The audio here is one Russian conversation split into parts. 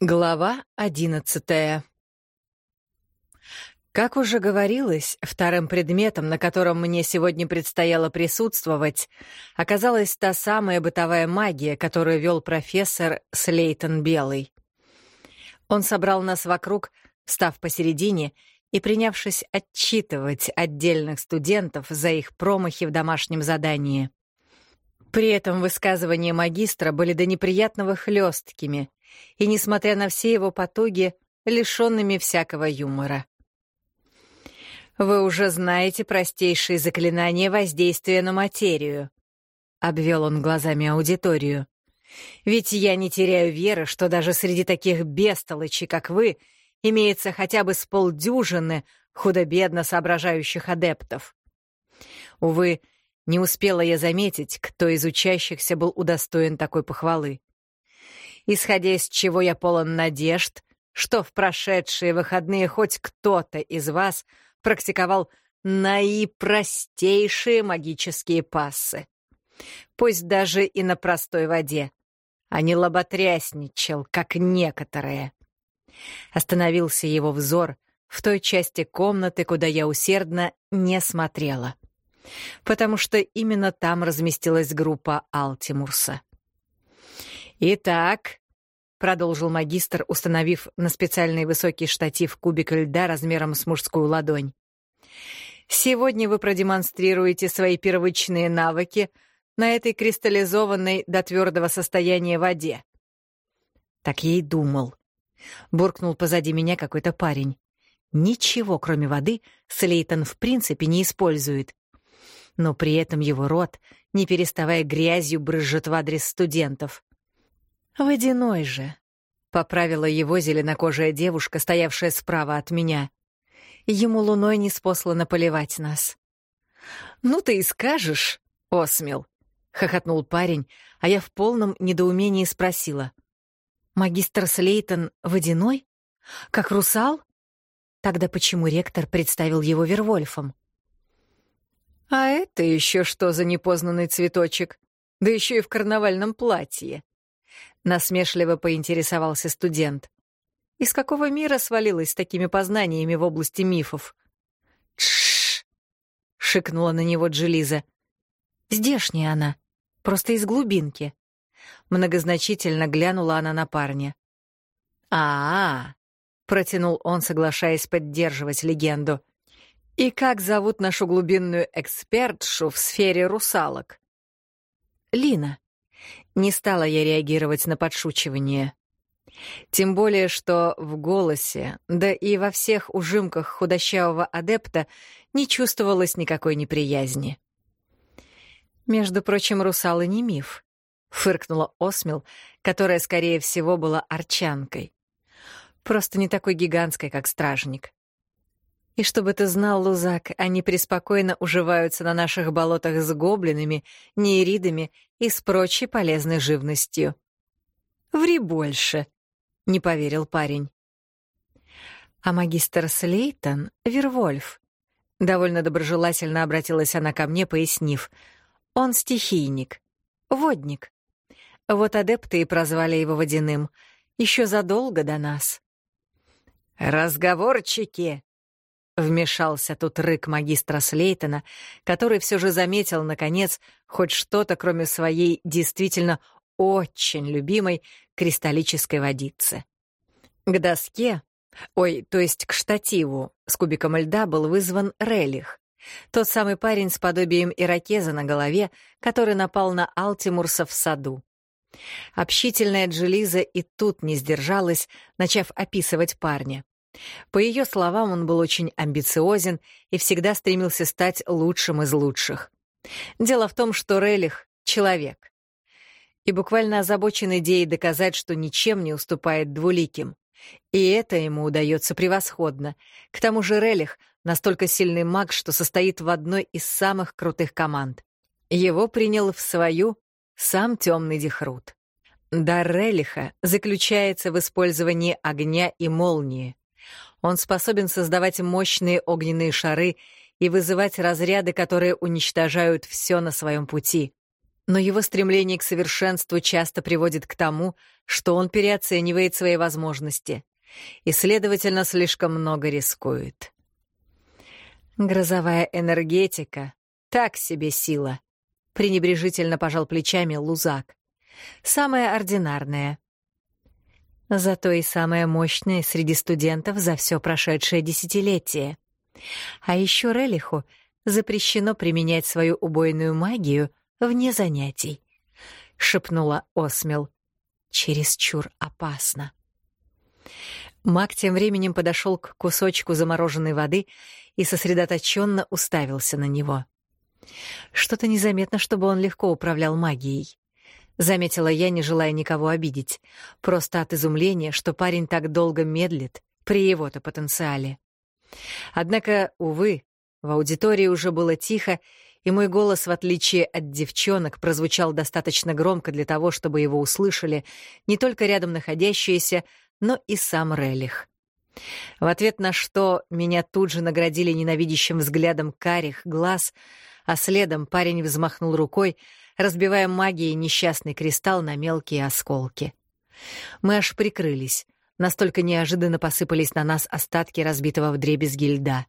Глава одиннадцатая Как уже говорилось, вторым предметом, на котором мне сегодня предстояло присутствовать, оказалась та самая бытовая магия, которую вел профессор Слейтон Белый. Он собрал нас вокруг, став посередине и принявшись отчитывать отдельных студентов за их промахи в домашнем задании. При этом высказывания магистра были до неприятного хлесткими — и, несмотря на все его потуги, лишенными всякого юмора. «Вы уже знаете простейшие заклинания воздействия на материю», — обвел он глазами аудиторию. «Ведь я не теряю веры, что даже среди таких бестолочей, как вы, имеется хотя бы с полдюжины худо-бедно соображающих адептов. Увы, не успела я заметить, кто из учащихся был удостоен такой похвалы исходя из чего я полон надежд, что в прошедшие выходные хоть кто-то из вас практиковал наипростейшие магические пассы. Пусть даже и на простой воде, а не лоботрясничал, как некоторые. Остановился его взор в той части комнаты, куда я усердно не смотрела, потому что именно там разместилась группа Алтимурса. «Итак», — продолжил магистр, установив на специальный высокий штатив кубик льда размером с мужскую ладонь, «сегодня вы продемонстрируете свои первичные навыки на этой кристаллизованной до твердого состояния воде». Так я и думал. Буркнул позади меня какой-то парень. Ничего, кроме воды, Слейтон в принципе не использует. Но при этом его рот, не переставая грязью, брызжет в адрес студентов. «Водяной же», — поправила его зеленокожая девушка, стоявшая справа от меня. «Ему луной не спослано поливать нас». «Ну ты и скажешь, Осмел», — хохотнул парень, а я в полном недоумении спросила. «Магистр Слейтон водяной? Как русал? Тогда почему ректор представил его Вервольфом?» «А это еще что за непознанный цветочек? Да еще и в карнавальном платье!» Насмешливо поинтересовался студент. Из какого мира свалилась с такими познаниями в области мифов? Тш! шикнула на него Джилиза. Здешняя она, просто из глубинки. Многозначительно глянула она на парня. А, -а, -а протянул он, соглашаясь поддерживать легенду. И как зовут нашу глубинную экспертшу в сфере русалок? Лина. Не стала я реагировать на подшучивание. Тем более, что в голосе, да и во всех ужимках худощавого адепта не чувствовалось никакой неприязни. «Между прочим, русалы не миф», — фыркнула Осмел, которая, скорее всего, была арчанкой. «Просто не такой гигантской, как стражник. И чтобы ты знал, Лузак, они преспокойно уживаются на наших болотах с гоблинами, нейридами и с прочей полезной живностью. «Ври больше», — не поверил парень. А магистр Слейтон — Вервольф. Довольно доброжелательно обратилась она ко мне, пояснив. Он стихийник, водник. Вот адепты и прозвали его водяным, еще задолго до нас. «Разговорчики!» Вмешался тут рык магистра Слейтона, который все же заметил, наконец, хоть что-то, кроме своей действительно очень любимой кристаллической водицы. К доске, ой, то есть к штативу с кубиком льда был вызван Релих, тот самый парень с подобием иракеза на голове, который напал на Алтимурса в саду. Общительная Джилиза и тут не сдержалась, начав описывать парня. По ее словам, он был очень амбициозен и всегда стремился стать лучшим из лучших. Дело в том, что Релих — человек. И буквально озабочен идеей доказать, что ничем не уступает двуликим. И это ему удается превосходно. К тому же Релих — настолько сильный маг, что состоит в одной из самых крутых команд. Его принял в свою сам темный Дихрут. Дар Релиха заключается в использовании огня и молнии. Он способен создавать мощные огненные шары и вызывать разряды, которые уничтожают все на своем пути. Но его стремление к совершенству часто приводит к тому, что он переоценивает свои возможности и, следовательно, слишком много рискует. Грозовая энергетика — так себе сила. Пренебрежительно пожал плечами Лузак. Самая ординарная. Зато и самая мощная среди студентов за все прошедшее десятилетие. А еще Релиху запрещено применять свою убойную магию вне занятий, — шепнула Осмел. Чересчур опасно. Маг тем временем подошел к кусочку замороженной воды и сосредоточенно уставился на него. Что-то незаметно, чтобы он легко управлял магией. Заметила я, не желая никого обидеть, просто от изумления, что парень так долго медлит при его-то потенциале. Однако, увы, в аудитории уже было тихо, и мой голос, в отличие от девчонок, прозвучал достаточно громко для того, чтобы его услышали не только рядом находящиеся, но и сам Релих. В ответ на что меня тут же наградили ненавидящим взглядом карих глаз, а следом парень взмахнул рукой, разбивая магией несчастный кристалл на мелкие осколки. Мы аж прикрылись, настолько неожиданно посыпались на нас остатки разбитого вдребезги льда.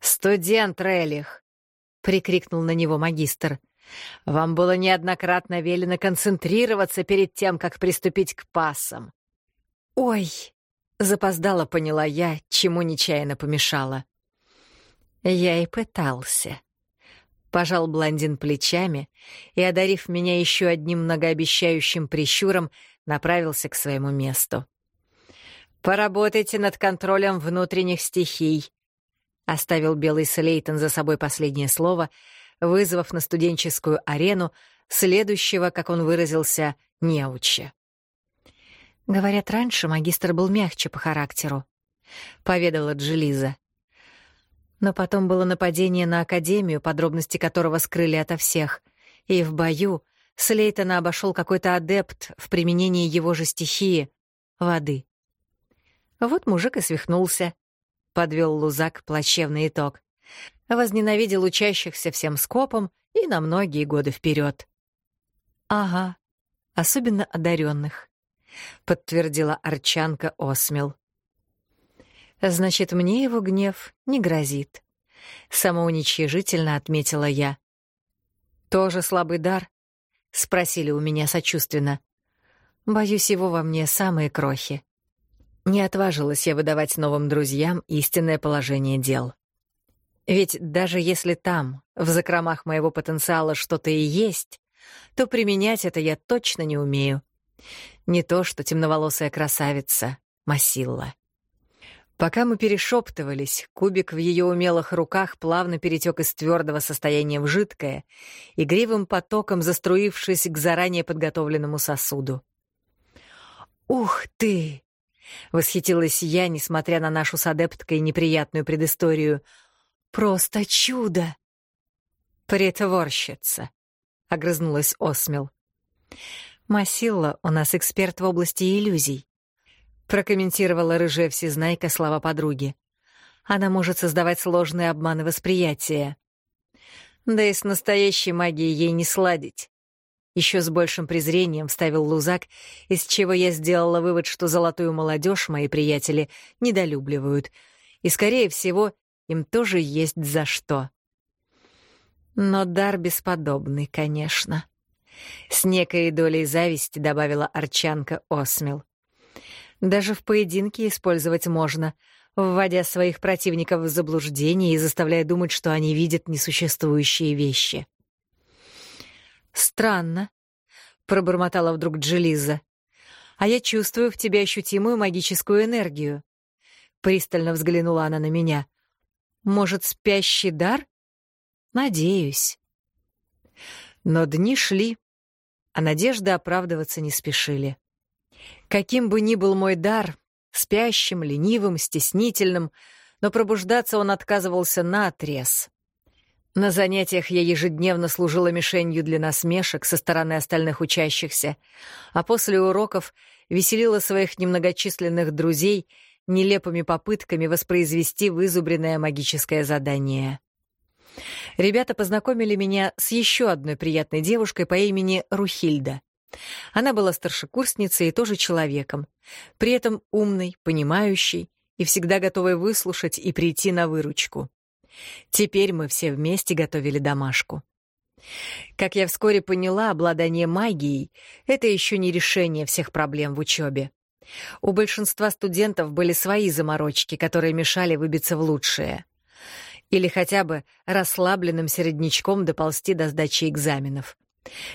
«Студент Релих!» — прикрикнул на него магистр. «Вам было неоднократно велено концентрироваться перед тем, как приступить к пасам». «Ой!» — запоздала поняла я, чему нечаянно помешала. «Я и пытался», Пожал блондин плечами и, одарив меня еще одним многообещающим прищуром, направился к своему месту. «Поработайте над контролем внутренних стихий», — оставил Белый Слейтон за собой последнее слово, вызвав на студенческую арену следующего, как он выразился, неуча. Говорят, раньше магистр был мягче по характеру, — поведала Джилиза. Но потом было нападение на Академию, подробности которого скрыли ото всех. И в бою Слейтона обошел какой-то адепт в применении его же стихии — воды. Вот мужик и свихнулся. Подвел Лузак плачевный итог. Возненавидел учащихся всем скопом и на многие годы вперед. «Ага, особенно одаренных», — подтвердила Арчанка Осмел. Значит, мне его гнев не грозит. Самоуничижительно отметила я. «Тоже слабый дар?» — спросили у меня сочувственно. Боюсь, его во мне самые крохи. Не отважилась я выдавать новым друзьям истинное положение дел. Ведь даже если там, в закромах моего потенциала, что-то и есть, то применять это я точно не умею. Не то, что темноволосая красавица Масилла. Пока мы перешептывались, кубик в ее умелых руках плавно перетек из твердого состояния в жидкое, игривым потоком заструившись к заранее подготовленному сосуду. «Ух ты!» — восхитилась я, несмотря на нашу с адепткой неприятную предысторию. «Просто чудо!» «Притворщица!» — огрызнулась Осмел. «Масилла у нас эксперт в области иллюзий прокомментировала рыжая всезнайка слова подруги. Она может создавать сложные обманы восприятия. Да и с настоящей магией ей не сладить. Еще с большим презрением вставил Лузак, из чего я сделала вывод, что золотую молодежь мои приятели недолюбливают, и, скорее всего, им тоже есть за что. Но дар бесподобный, конечно. С некой долей зависти добавила Арчанка Осмел. Даже в поединке использовать можно, вводя своих противников в заблуждение и заставляя думать, что они видят несуществующие вещи. «Странно», — пробормотала вдруг Джилиза. «А я чувствую в тебе ощутимую магическую энергию». Пристально взглянула она на меня. «Может, спящий дар?» «Надеюсь». Но дни шли, а надежды оправдываться не спешили. Каким бы ни был мой дар, спящим, ленивым, стеснительным, но пробуждаться он отказывался наотрез. На занятиях я ежедневно служила мишенью для насмешек со стороны остальных учащихся, а после уроков веселила своих немногочисленных друзей нелепыми попытками воспроизвести вызубренное магическое задание. Ребята познакомили меня с еще одной приятной девушкой по имени Рухильда. Она была старшекурсницей и тоже человеком, при этом умной, понимающей и всегда готовой выслушать и прийти на выручку. Теперь мы все вместе готовили домашку. Как я вскоре поняла, обладание магией — это еще не решение всех проблем в учебе. У большинства студентов были свои заморочки, которые мешали выбиться в лучшее. Или хотя бы расслабленным середнячком доползти до сдачи экзаменов.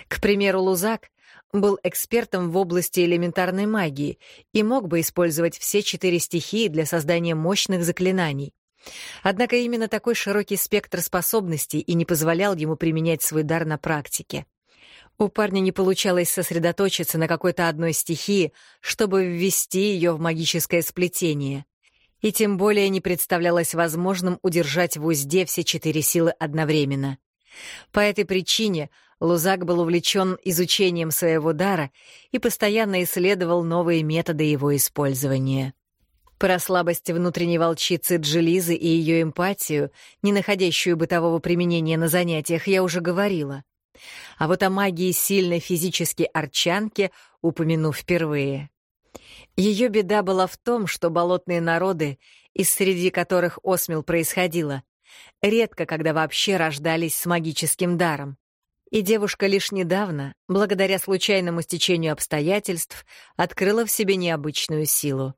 К примеру, Лузак был экспертом в области элементарной магии и мог бы использовать все четыре стихии для создания мощных заклинаний. Однако именно такой широкий спектр способностей и не позволял ему применять свой дар на практике. У парня не получалось сосредоточиться на какой-то одной стихии, чтобы ввести ее в магическое сплетение. И тем более не представлялось возможным удержать в узде все четыре силы одновременно. По этой причине Лузак был увлечен изучением своего дара и постоянно исследовал новые методы его использования. Про слабость внутренней волчицы Джилизы и ее эмпатию, не находящую бытового применения на занятиях, я уже говорила. А вот о магии сильной физически арчанки упомяну впервые. Ее беда была в том, что болотные народы, из среди которых осмел происходила, редко когда вообще рождались с магическим даром. И девушка лишь недавно, благодаря случайному стечению обстоятельств, открыла в себе необычную силу.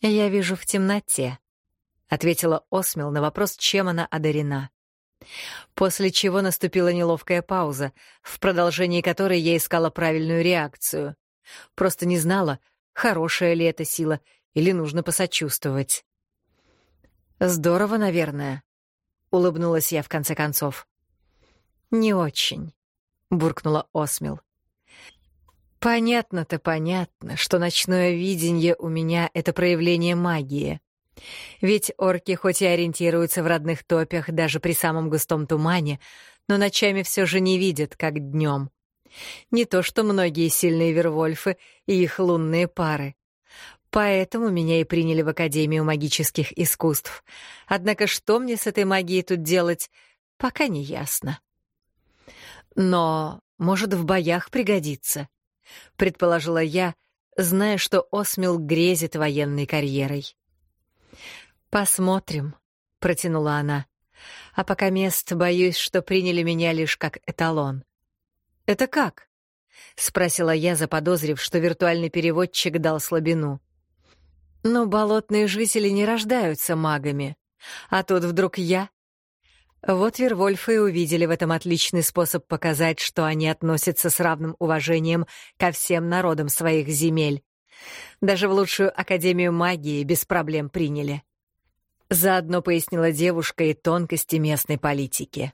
«Я вижу в темноте», — ответила Осмел на вопрос, чем она одарена. После чего наступила неловкая пауза, в продолжении которой я искала правильную реакцию. Просто не знала, хорошая ли эта сила или нужно посочувствовать. «Здорово, наверное», — улыбнулась я в конце концов. «Не очень», — буркнула Осмел. Понятно-то понятно, что ночное видение у меня — это проявление магии. Ведь орки хоть и ориентируются в родных топях даже при самом густом тумане, но ночами все же не видят, как днем. Не то что многие сильные вервольфы и их лунные пары. Поэтому меня и приняли в Академию магических искусств. Однако что мне с этой магией тут делать, пока не ясно. Но, может, в боях пригодится. — предположила я, зная, что Осмил грезит военной карьерой. «Посмотрим», — протянула она. «А пока мест боюсь, что приняли меня лишь как эталон». «Это как?» — спросила я, заподозрив, что виртуальный переводчик дал слабину. «Ну, болотные жители не рождаются магами. А тут вдруг я вот Вервольфы увидели в этом отличный способ показать, что они относятся с равным уважением ко всем народам своих земель. Даже в лучшую Академию магии без проблем приняли. Заодно пояснила девушка и тонкости местной политики.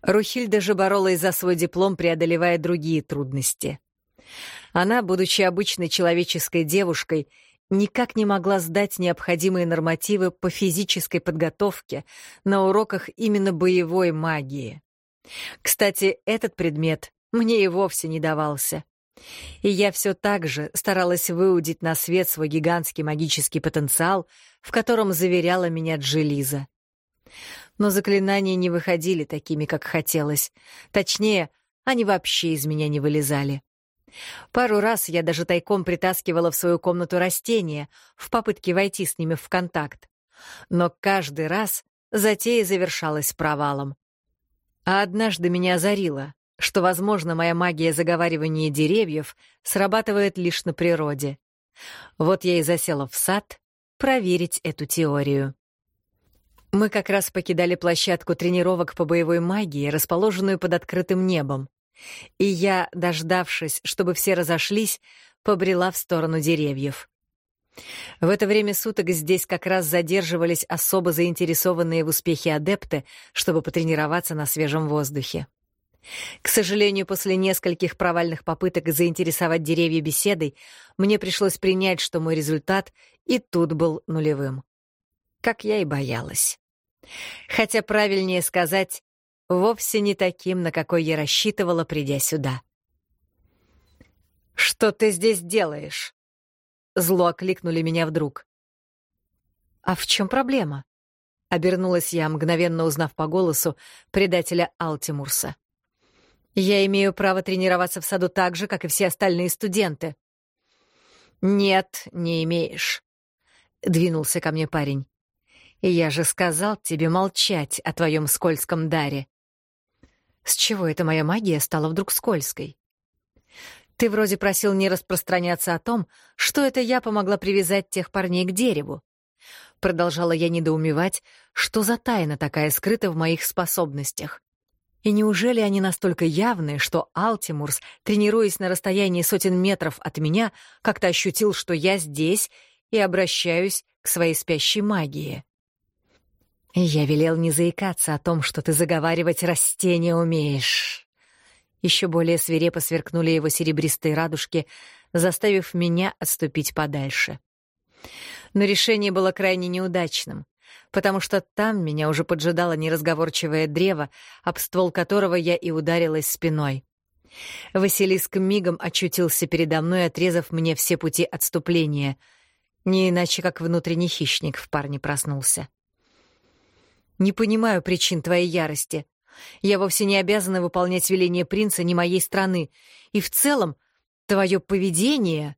Рухильда же боролась за свой диплом, преодолевая другие трудности. Она, будучи обычной человеческой девушкой, никак не могла сдать необходимые нормативы по физической подготовке на уроках именно боевой магии. Кстати, этот предмет мне и вовсе не давался. И я все так же старалась выудить на свет свой гигантский магический потенциал, в котором заверяла меня Джилиза. Но заклинания не выходили такими, как хотелось. Точнее, они вообще из меня не вылезали. Пару раз я даже тайком притаскивала в свою комнату растения в попытке войти с ними в контакт. Но каждый раз затея завершалась провалом. А однажды меня озарило, что, возможно, моя магия заговаривания деревьев срабатывает лишь на природе. Вот я и засела в сад проверить эту теорию. Мы как раз покидали площадку тренировок по боевой магии, расположенную под открытым небом. И я, дождавшись, чтобы все разошлись, побрела в сторону деревьев. В это время суток здесь как раз задерживались особо заинтересованные в успехе адепты, чтобы потренироваться на свежем воздухе. К сожалению, после нескольких провальных попыток заинтересовать деревья беседой, мне пришлось принять, что мой результат и тут был нулевым. Как я и боялась. Хотя правильнее сказать, вовсе не таким, на какой я рассчитывала, придя сюда. «Что ты здесь делаешь?» Зло окликнули меня вдруг. «А в чем проблема?» Обернулась я, мгновенно узнав по голосу предателя Алтимурса. «Я имею право тренироваться в саду так же, как и все остальные студенты». «Нет, не имеешь», — двинулся ко мне парень. «Я же сказал тебе молчать о твоем скользком даре». «С чего эта моя магия стала вдруг скользкой?» «Ты вроде просил не распространяться о том, что это я помогла привязать тех парней к дереву. Продолжала я недоумевать, что за тайна такая скрыта в моих способностях. И неужели они настолько явны, что Алтимурс, тренируясь на расстоянии сотен метров от меня, как-то ощутил, что я здесь и обращаюсь к своей спящей магии? Я велел не заикаться о том, что ты заговаривать растения умеешь. Еще более свирепо сверкнули его серебристые радужки, заставив меня отступить подальше но решение было крайне неудачным, потому что там меня уже поджидало неразговорчивое древо, об ствол которого я и ударилась спиной. Василиск мигом очутился передо мной, отрезав мне все пути отступления. Не иначе, как внутренний хищник в парне проснулся. «Не понимаю причин твоей ярости. Я вовсе не обязана выполнять веление принца ни моей страны. И в целом, твое поведение...»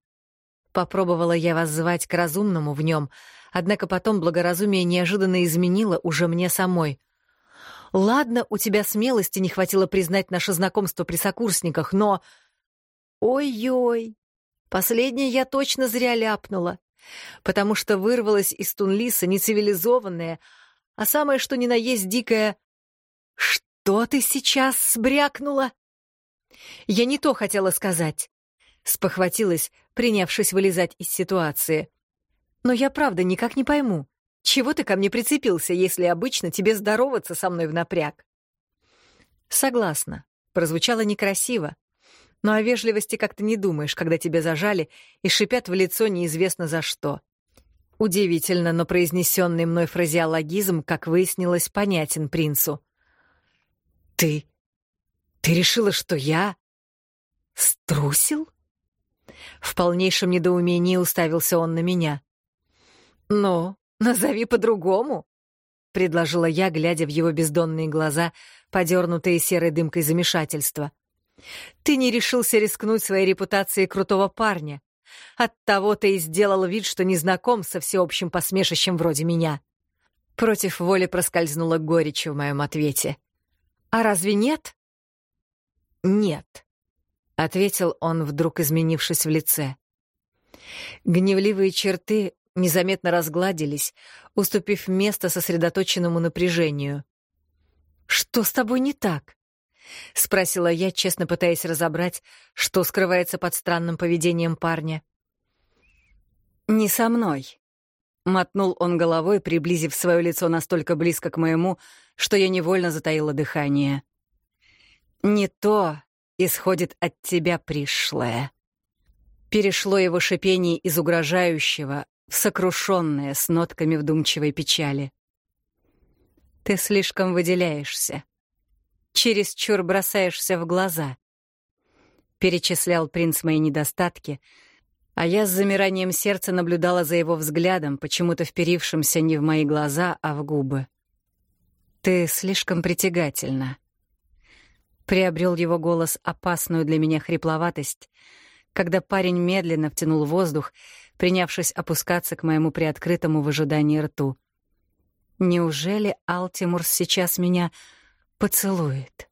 Попробовала я вас звать к разумному в нем, однако потом благоразумие неожиданно изменило уже мне самой. Ладно, у тебя смелости не хватило признать наше знакомство при сокурсниках, но... Ой-ой, последнее я точно зря ляпнула, потому что вырвалась из Тунлиса нецивилизованная, а самое что ни на есть дикое «Что ты сейчас сбрякнула?» Я не то хотела сказать. Спохватилась, принявшись вылезать из ситуации. «Но я правда никак не пойму, чего ты ко мне прицепился, если обычно тебе здороваться со мной в напряг?» «Согласна. Прозвучало некрасиво. Но о вежливости как-то не думаешь, когда тебя зажали и шипят в лицо неизвестно за что». Удивительно, но произнесенный мной фразеологизм, как выяснилось, понятен принцу. «Ты... ты решила, что я... струсил?» В полнейшем недоумении уставился он на меня. «Ну, назови по-другому», — предложила я, глядя в его бездонные глаза, подернутые серой дымкой замешательства. «Ты не решился рискнуть своей репутацией крутого парня. Оттого ты и сделал вид, что не знаком со всеобщим посмешищем вроде меня». Против воли проскользнула горечь в моем ответе. «А разве нет?» «Нет», — ответил он, вдруг изменившись в лице. Гневливые черты незаметно разгладились, уступив место сосредоточенному напряжению. «Что с тобой не так?» — спросила я, честно пытаясь разобрать, что скрывается под странным поведением парня. «Не со мной», — мотнул он головой, приблизив свое лицо настолько близко к моему, что я невольно затаила дыхание. «Не то, исходит от тебя пришлое. Перешло его шипение из угрожающего в сокрушенное с нотками вдумчивой печали. Ты слишком выделяешься. Чересчур бросаешься в глаза. Перечислял принц мои недостатки, а я с замиранием сердца наблюдала за его взглядом, почему-то вперившимся не в мои глаза, а в губы. Ты слишком притягательна приобрел его голос опасную для меня хрипловатость, когда парень медленно втянул воздух, принявшись опускаться к моему приоткрытому в ожидании рту. Неужели Алтимурс сейчас меня поцелует?